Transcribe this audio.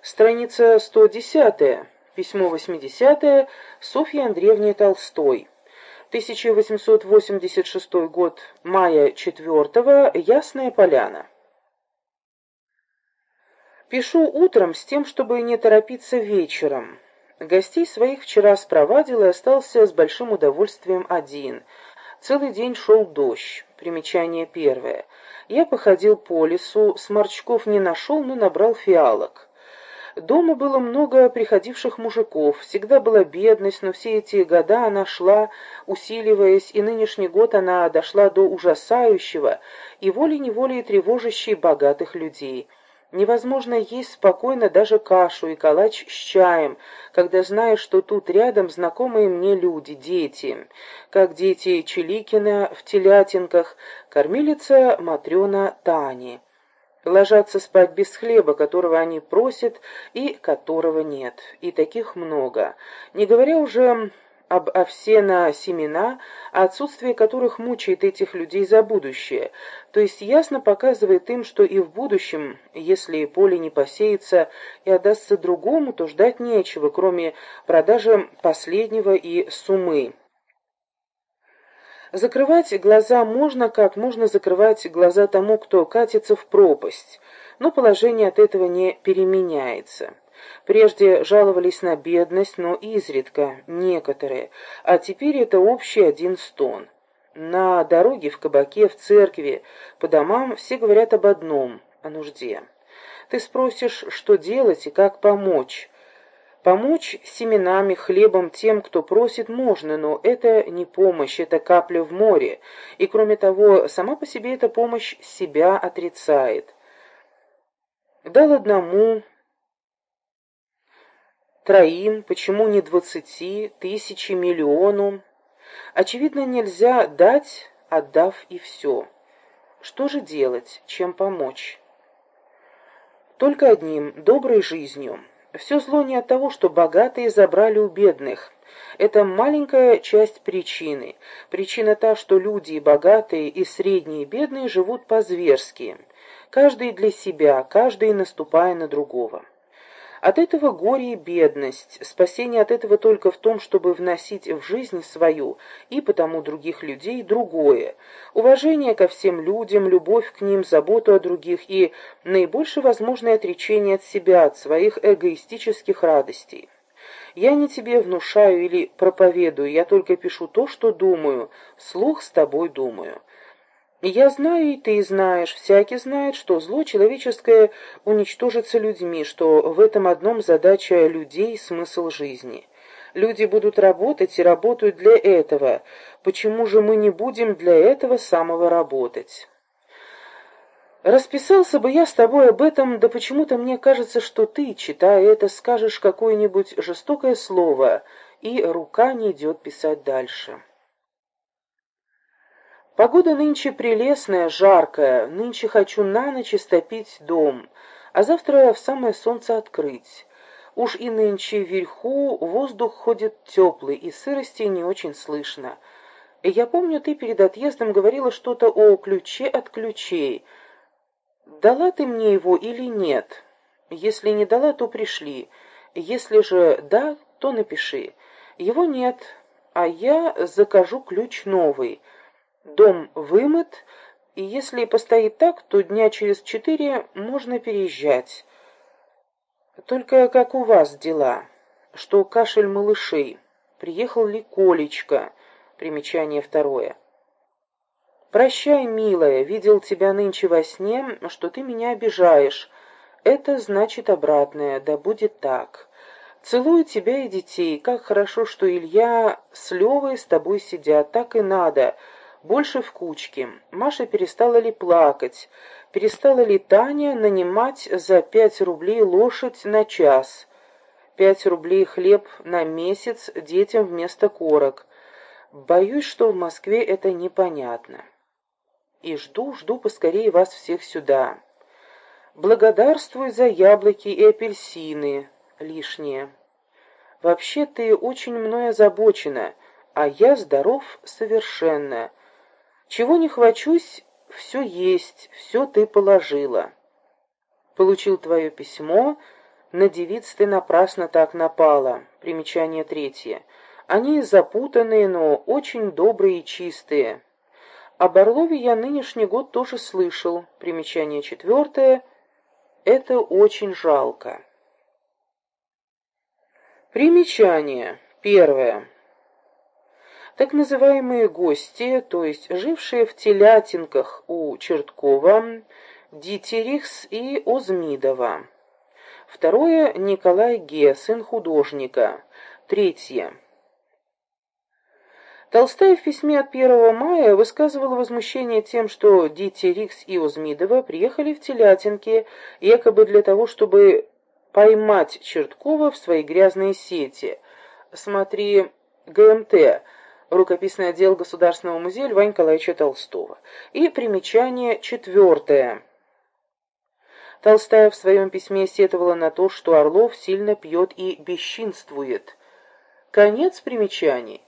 Страница 110, письмо 80 Софье Андреевне Толстой. 1886 год, мая 4 Ясная Поляна. Пишу утром с тем, чтобы не торопиться вечером. Гостей своих вчера спровадил и остался с большим удовольствием один. Целый день шел дождь. Примечание первое. Я походил по лесу, сморчков не нашел, но набрал фиалок. Дома было много приходивших мужиков, всегда была бедность, но все эти года она шла, усиливаясь, и нынешний год она дошла до ужасающего и волей-неволей тревожащей богатых людей. Невозможно есть спокойно даже кашу и калач с чаем, когда знаешь, что тут рядом знакомые мне люди, дети, как дети Челикина в телятинках, кормилица Матрена Тани. Ложатся спать без хлеба, которого они просят и которого нет. И таких много. Не говоря уже об овсе на семена, отсутствие которых мучает этих людей за будущее, то есть ясно показывает им, что и в будущем, если поле не посеется и отдастся другому, то ждать нечего, кроме продажи последнего и суммы. Закрывать глаза можно, как можно закрывать глаза тому, кто катится в пропасть, но положение от этого не переменяется. Прежде жаловались на бедность, но изредка, некоторые, а теперь это общий один стон. На дороге, в кабаке, в церкви, по домам все говорят об одном — о нужде. Ты спросишь, что делать и как помочь. Помочь семенами, хлебом тем, кто просит, можно, но это не помощь, это капля в море. И кроме того, сама по себе эта помощь себя отрицает. Дал одному, троим, почему не двадцати, тысячи, миллиону? Очевидно, нельзя дать, отдав и все. Что же делать, чем помочь? Только одним, доброй жизнью. Все зло не от того, что богатые забрали у бедных. Это маленькая часть причины. Причина та, что люди и богатые, и средние, и бедные живут по-зверски. Каждый для себя, каждый наступая на другого. От этого горе и бедность, спасение от этого только в том, чтобы вносить в жизнь свою и потому других людей другое, уважение ко всем людям, любовь к ним, заботу о других и наибольшее возможное отречение от себя, от своих эгоистических радостей. Я не тебе внушаю или проповедую, я только пишу то, что думаю, слух с тобой думаю. Я знаю, и ты знаешь, всякий знает, что зло человеческое уничтожится людьми, что в этом одном задача людей, смысл жизни. Люди будут работать и работают для этого. Почему же мы не будем для этого самого работать? Расписался бы я с тобой об этом, да почему-то мне кажется, что ты, читая это, скажешь какое-нибудь жестокое слово, и рука не идет писать дальше. Погода нынче прелестная, жаркая, нынче хочу на ночь истопить дом, а завтра в самое солнце открыть. Уж и нынче вверху воздух ходит теплый, и сырости не очень слышно. Я помню, ты перед отъездом говорила что-то о ключе от ключей. Дала ты мне его или нет? Если не дала, то пришли. Если же да, то напиши. Его нет, а я закажу ключ новый — Дом вымыт, и если постоит так, то дня через четыре можно переезжать. Только как у вас дела? Что кашель малышей? Приехал ли Колечка? Примечание второе. «Прощай, милая, видел тебя нынче во сне, что ты меня обижаешь. Это значит обратное, да будет так. Целую тебя и детей. Как хорошо, что Илья с Левой с тобой сидят, так и надо» больше в кучке. Маша перестала ли плакать? Перестала ли Таня нанимать за пять рублей лошадь на час? Пять рублей хлеб на месяц детям вместо корок. Боюсь, что в Москве это непонятно. И жду, жду поскорее вас всех сюда. Благодарствую за яблоки и апельсины лишние. Вообще ты очень мной озабочена, а я здоров совершенно. Чего не хвачусь, все есть, все ты положила. Получил твое письмо, На девиц ты напрасно так напала. Примечание третье. Они запутанные, но очень добрые и чистые. Об Орлове я нынешний год тоже слышал. Примечание четвертое. Это очень жалко. Примечание. Первое. Так называемые гости, то есть жившие в телятинках у Черткова, Дитерихс и Озмидова. Второе – Николай Ге, сын художника. Третье. Толстая в письме от 1 мая высказывала возмущение тем, что Дитерикс и Озмидова приехали в Телятинки якобы для того, чтобы поймать Черткова в свои грязные сети. Смотри ГМТ, рукописный отдел Государственного музея Льва Николаевича Толстого. И примечание четвертое. Толстая в своем письме сетовала на то, что Орлов сильно пьет и бесчинствует. Конец примечаний.